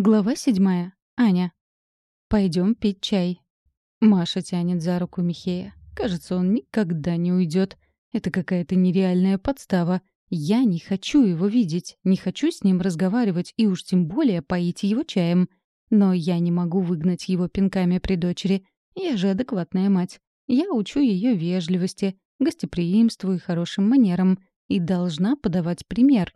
Глава седьмая. Аня. Пойдем пить чай. Маша тянет за руку Михея. Кажется, он никогда не уйдет. Это какая-то нереальная подстава. Я не хочу его видеть, не хочу с ним разговаривать и уж тем более поить его чаем. Но я не могу выгнать его пинками при дочери. Я же адекватная мать. Я учу ее вежливости, гостеприимству и хорошим манерам и должна подавать пример.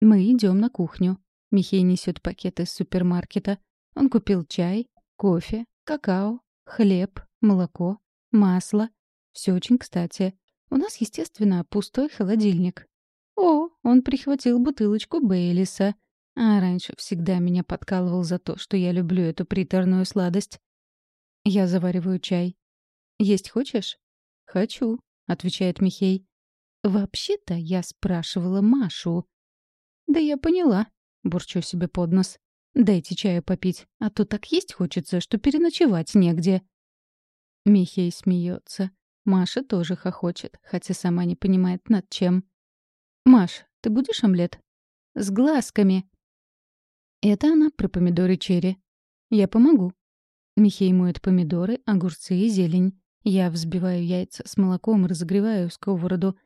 Мы идем на кухню. Михей несет пакет из супермаркета. Он купил чай, кофе, какао, хлеб, молоко, масло. Все очень кстати. У нас, естественно, пустой холодильник. О, он прихватил бутылочку Бейлиса. А раньше всегда меня подкалывал за то, что я люблю эту приторную сладость. Я завариваю чай. «Есть хочешь?» «Хочу», — отвечает Михей. «Вообще-то я спрашивала Машу». «Да я поняла», Бурчу себе под нос. «Дайте чаю попить, а то так есть хочется, что переночевать негде». Михей смеется. Маша тоже хохочет, хотя сама не понимает над чем. «Маш, ты будешь омлет?» «С глазками». Это она про помидоры черри. «Я помогу». Михей моет помидоры, огурцы и зелень. Я взбиваю яйца с молоком и разогреваю сковороду.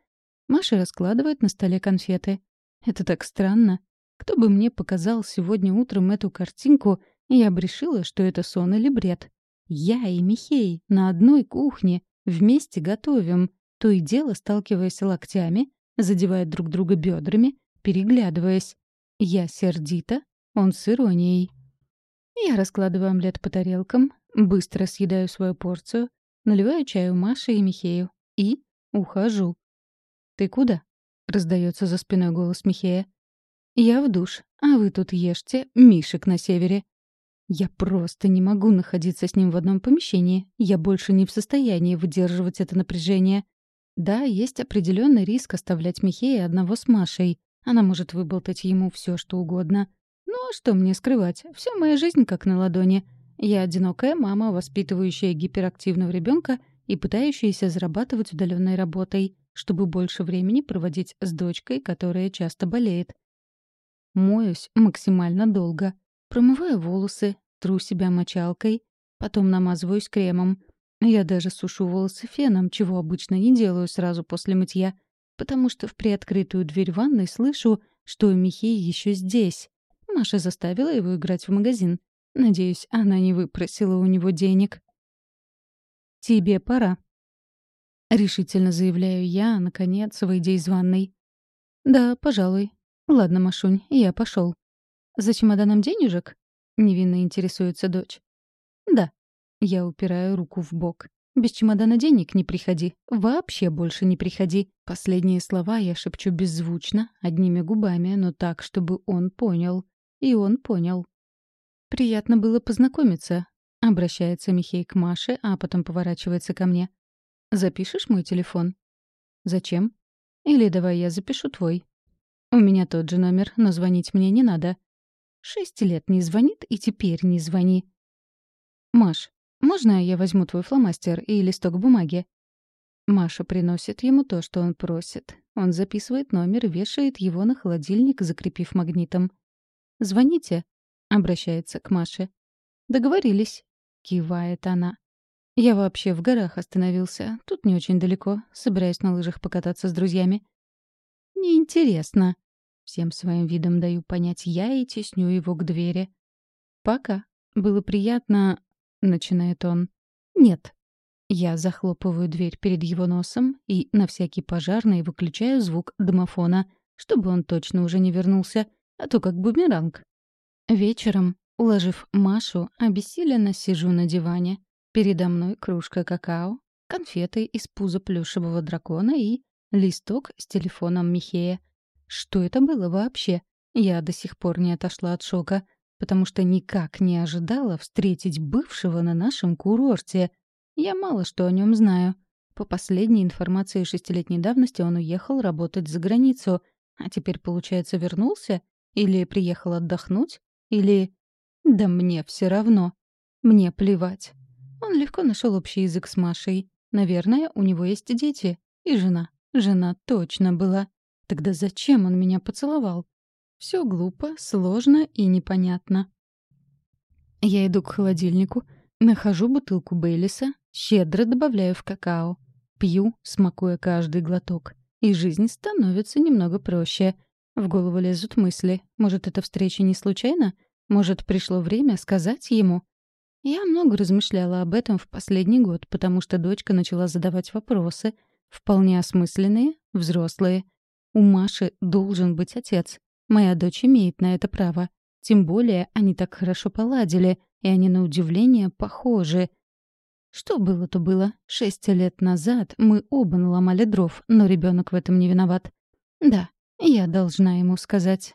Маша раскладывает на столе конфеты. Это так странно. Кто бы мне показал сегодня утром эту картинку, я бы решила, что это сон или бред. Я и Михей на одной кухне вместе готовим, то и дело сталкиваясь локтями, задевая друг друга бедрами, переглядываясь. Я сердита, он с иронией. Я раскладываю омлет по тарелкам, быстро съедаю свою порцию, наливаю чаю Маше и Михею и ухожу. «Ты куда?» — раздается за спиной голос Михея. «Я в душ, а вы тут ешьте мишек на севере». Я просто не могу находиться с ним в одном помещении. Я больше не в состоянии выдерживать это напряжение. Да, есть определенный риск оставлять Михея одного с Машей. Она может выболтать ему все, что угодно. Ну а что мне скрывать? Вся моя жизнь как на ладони. Я одинокая мама, воспитывающая гиперактивного ребенка и пытающаяся зарабатывать удаленной работой, чтобы больше времени проводить с дочкой, которая часто болеет. Моюсь максимально долго. Промываю волосы, тру себя мочалкой, потом намазываюсь кремом. Я даже сушу волосы феном, чего обычно не делаю сразу после мытья, потому что в приоткрытую дверь ванной слышу, что Михей еще здесь. Маша заставила его играть в магазин. Надеюсь, она не выпросила у него денег. «Тебе пора», — решительно заявляю я, наконец, выйдя из ванной. «Да, пожалуй. «Ладно, Машунь, я пошел. «За чемоданом денежек?» — невинно интересуется дочь. «Да». Я упираю руку в бок. «Без чемодана денег не приходи. Вообще больше не приходи». Последние слова я шепчу беззвучно, одними губами, но так, чтобы он понял. И он понял. «Приятно было познакомиться», — обращается Михей к Маше, а потом поворачивается ко мне. «Запишешь мой телефон?» «Зачем?» «Или давай я запишу твой. У меня тот же номер, но звонить мне не надо. Шесть лет не звонит, и теперь не звони. Маш, можно я возьму твой фломастер и листок бумаги? Маша приносит ему то, что он просит. Он записывает номер и вешает его на холодильник, закрепив магнитом. «Звоните», — обращается к Маше. «Договорились», — кивает она. «Я вообще в горах остановился. Тут не очень далеко. Собираюсь на лыжах покататься с друзьями». «Неинтересно», Всем своим видом даю понять я и тесню его к двери. «Пока. Было приятно...» — начинает он. «Нет». Я захлопываю дверь перед его носом и на всякий пожарный выключаю звук домофона, чтобы он точно уже не вернулся, а то как бумеранг. Вечером, уложив Машу, обессиленно сижу на диване. Передо мной кружка какао, конфеты из пуза плюшевого дракона и листок с телефоном Михея. Что это было вообще? Я до сих пор не отошла от шока, потому что никак не ожидала встретить бывшего на нашем курорте. Я мало что о нем знаю. По последней информации шестилетней давности он уехал работать за границу, а теперь, получается, вернулся? Или приехал отдохнуть? Или... Да мне все равно. Мне плевать. Он легко нашел общий язык с Машей. Наверное, у него есть дети. И жена. Жена точно была. Тогда зачем он меня поцеловал? Все глупо, сложно и непонятно. Я иду к холодильнику, нахожу бутылку Бейлиса, щедро добавляю в какао. Пью, смакуя каждый глоток. И жизнь становится немного проще. В голову лезут мысли. Может, эта встреча не случайна? Может, пришло время сказать ему? Я много размышляла об этом в последний год, потому что дочка начала задавать вопросы, вполне осмысленные, взрослые. У Маши должен быть отец. Моя дочь имеет на это право. Тем более они так хорошо поладили, и они, на удивление, похожи. Что было, то было. Шесть лет назад мы оба наломали дров, но ребенок в этом не виноват. Да, я должна ему сказать.